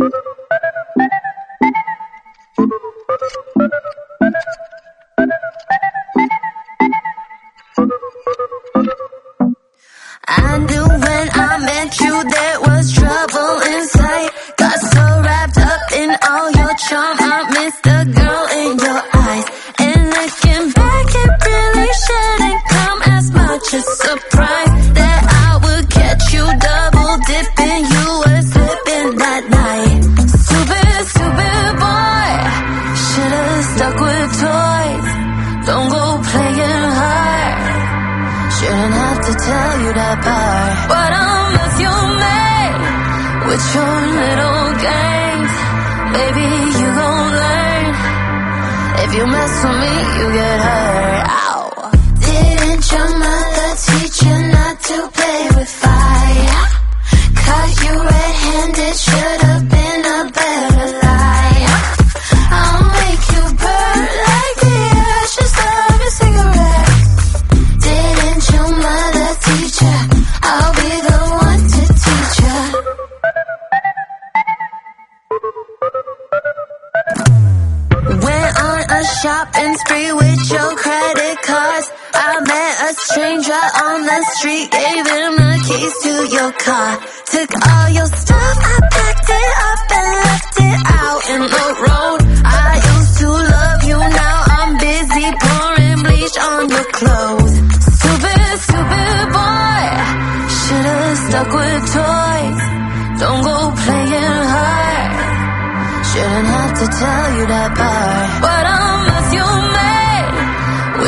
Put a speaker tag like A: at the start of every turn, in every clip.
A: I knew when I met you there was trouble in sight. Got so wrapped up in all your charm, I missed the girl in your eyes. And looking back, it really shouldn't come as much a surprise playing hard. Shouldn't have to tell you that part. But I'm with you, mate. With your little games. Baby, you gon' learn. If you mess with me, you get hurt. Ow. Didn't your mother teach shopping spree with your credit cards. I met a stranger on the street, gave him the keys to your car. Took all your stuff, I packed it up and left it out in the road. I used to love you, now I'm busy pouring bleach on your clothes. Stupid, stupid boy, should've stuck with toys. Don't go playing hard. Shouldn't have to tell you that part.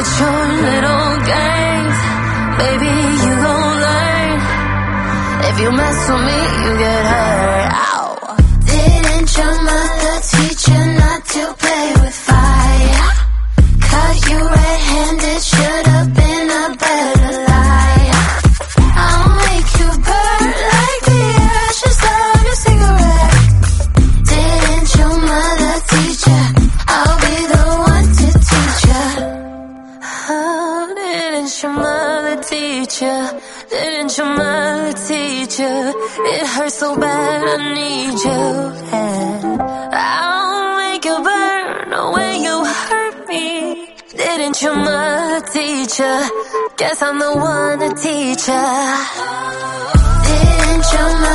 A: With your little games. Baby, you gon' learn. If you mess with me, you get hurt. Ow. Didn't your mother teach ya? It hurts so bad, I need you. And I'll make you burn way you hurt me. Didn't your mother teach ya? Guess I'm the one to teach you. Didn't your mother